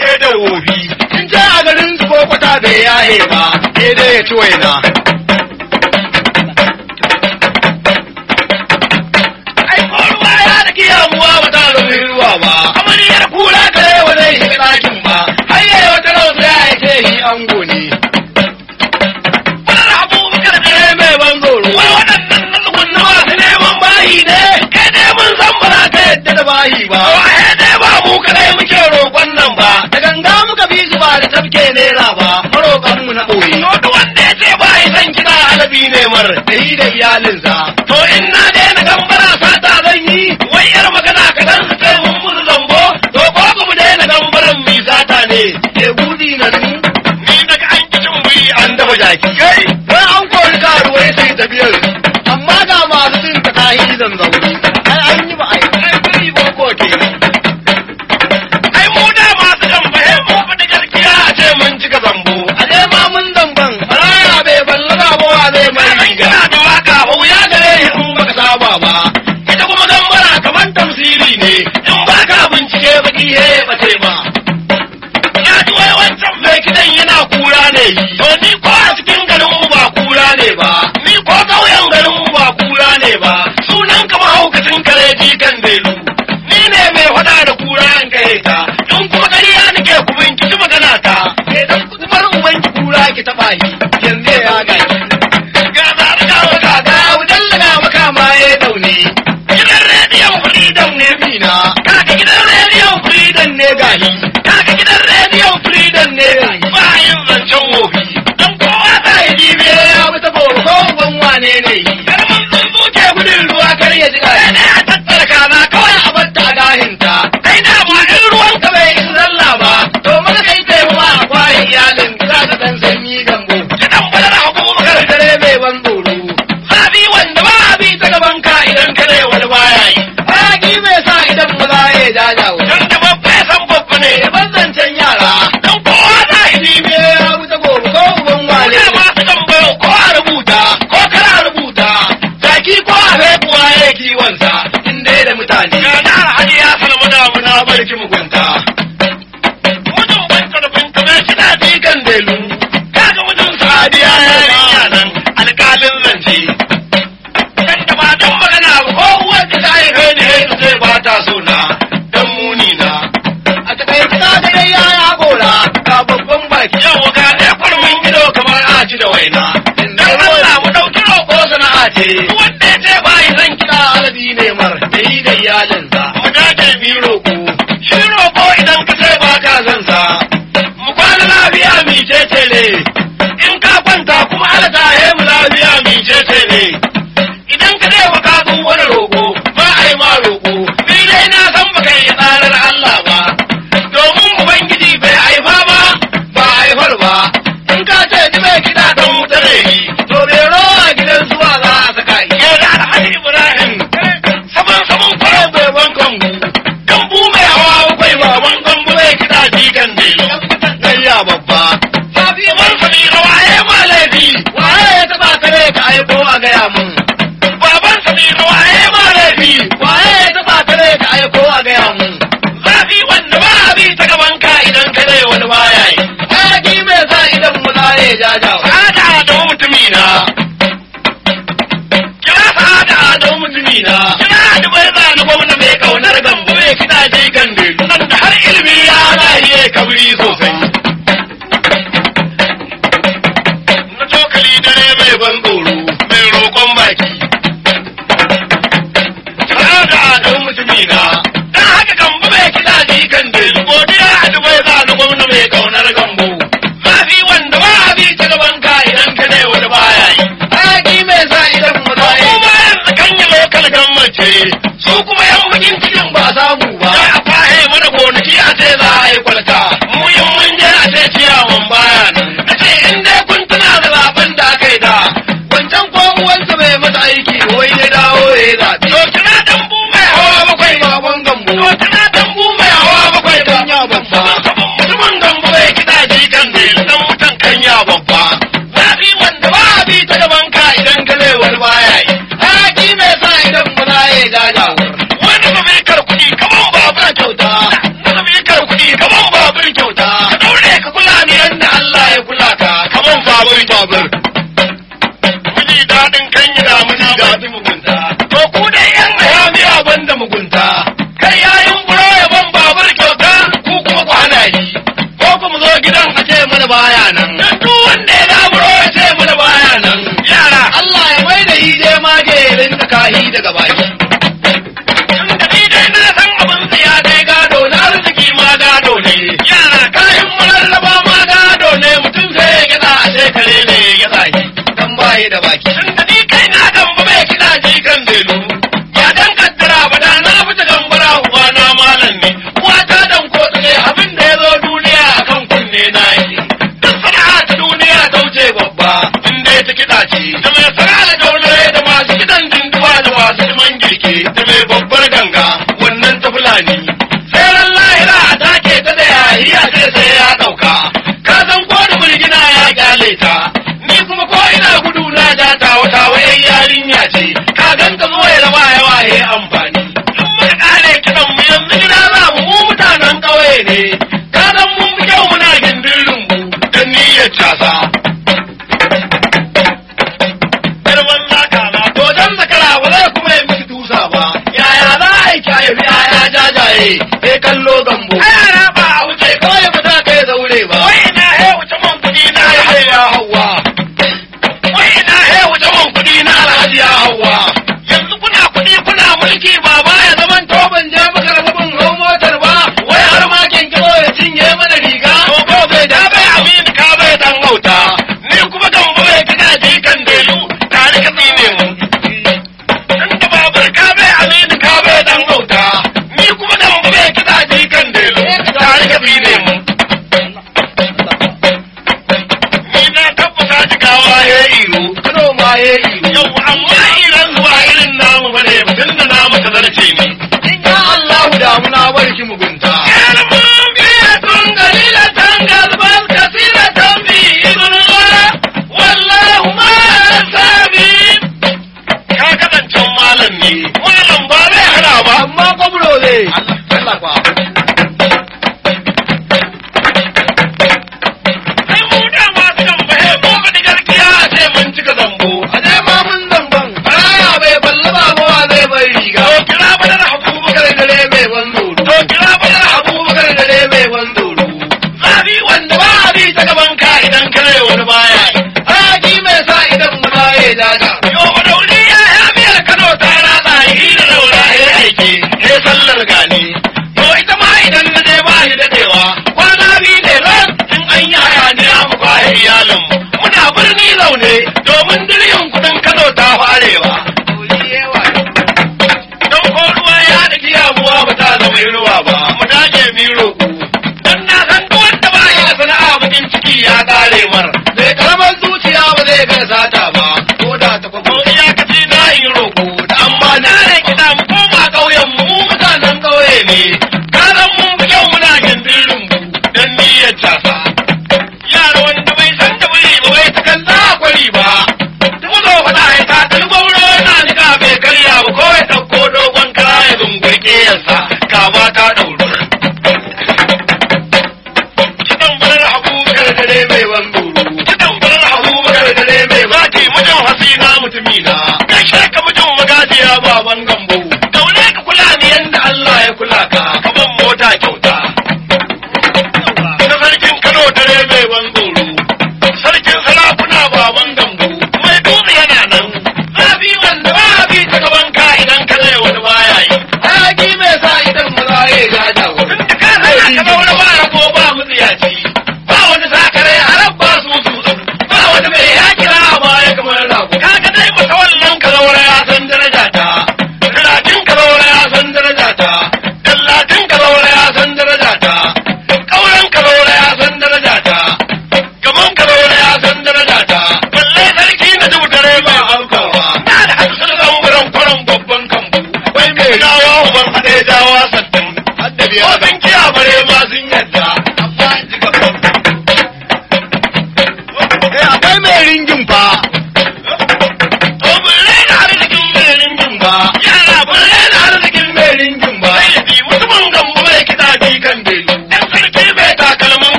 he da wofi. In ja a garin su kokwata bai yaye ba he dai ya ci waina. Ai ko ruwa ya da kiyamuwa ba ta zama ruwa ba. Amariyar kula kare wa zai shiga ɗakin ba. Har yayi wata rauta ya aike shi ango ne. Bayi ba. Wa tafke naira ba marokan mu na ɓoye. To wanda ya ce ba ya san kiɗa alabi ne mar da yi da iyalinsa. To in na daina gambara sata zan yi wai magana kaɗan su kai mun musu zambo to ko ba mu daina gambaran mu sata ne. Ke gudi na ni. Ni daga an ki cin bi an dafa jaki. Kai. Wai an kori karuwai sai tafiyar. Amma ga masu cin ta kahi zan zaune. Acaba wanda ya ce ba yi zan kira alabi ne mar da yi da iyalinsa. Wadatar biro jaja. Sa'ada na kira na gwamna mai ƙaunar gambo mai kidaje gande. Nan da har ilimi ya lahiye kabri so baya nan duk wanda ya laburo ya ce mana baya nan yara Allah ya mai da ije ma je ya rinka kahi daga baki. Inda ni dai na san abin ya dai gado na arziki ma gado ne. Yara kayan mulallaba ma gado ne. Mutum zai ya gida a shekare ne ya gida shi. Dan baya da baki. masu kiɗa ce da mai fara da wani da masu kiɗan dinduwa da masu man girke da mai babbar ganga wannan ta fulani sai ran lahira a take ta da yayi a ce sai ya ɗauka ka san ko da birgina ya ƙyale ta ni kuma ko ina gudu na data wata wayan yarinya ce ka gan ka zo ya raba yawa ya amfani. Amma da ƙare kiɗan mu yanzu gida za mu mutanen ƙauye ne.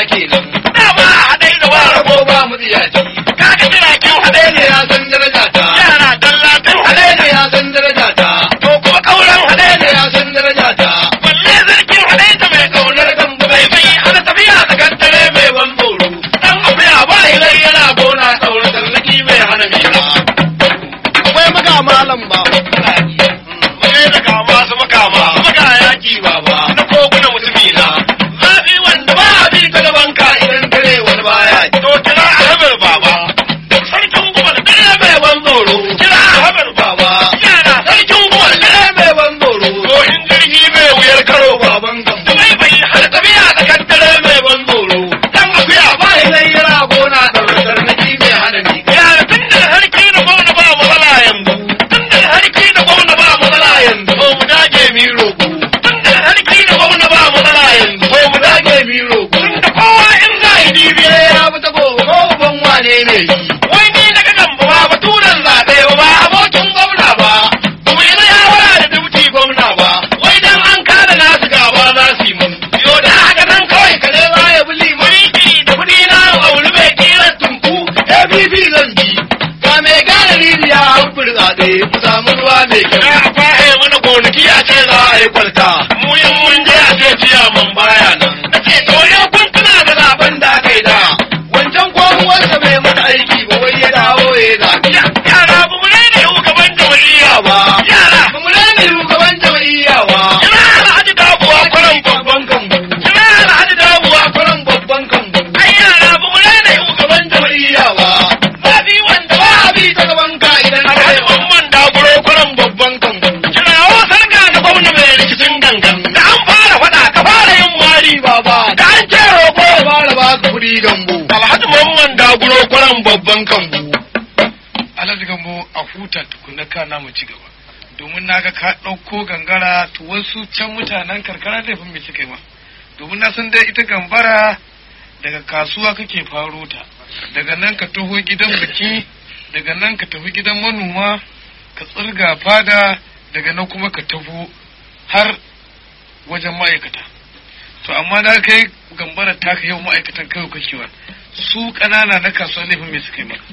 aqui. Não, mu samu ruwa mai kyau. Na a fahe mana gonaki a ce za a yi kwalta. Mu yin mun je a ce ciyaman baya nan. Na ce to yau kun tuna da zaɓen da aka yi da. Wancan kwamuwarsa bai mata aiki ba wai ya dawo ya zaɓi. Yara ba mu rena shugaban jama'iyya ba. Yara ba tukuna kana mu ci gaba. Domin na ga ka ɗauko gangara to wasu can mutanen karkara laifin me suka yi ma. Domin na san dai ita gambara daga kasuwa kake faro ta. Daga nan ka taho gidan biki, daga nan ka tafi gidan manoma, ka tsirga fada, daga nan kuma ka taho har wajen ma'aikata. To amma na kai gambara taka yau ma'aikatan kai kakewa. Su ƙanana na kasuwa laifin me suka yi maka.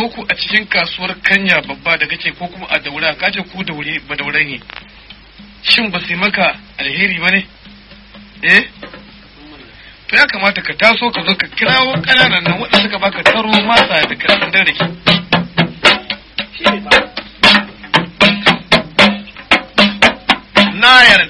Ko ku a cikin kasuwar kanya babba da kake ko kuma a daura ka ce ku daure ba daure ne. Shin ba su yi maka alheri ba ne? Eh? To ya kamata ka taso ka zo ka kirawo ƙananan nan waɗanda suka baka taro masa da kaɗan da rake na yarda.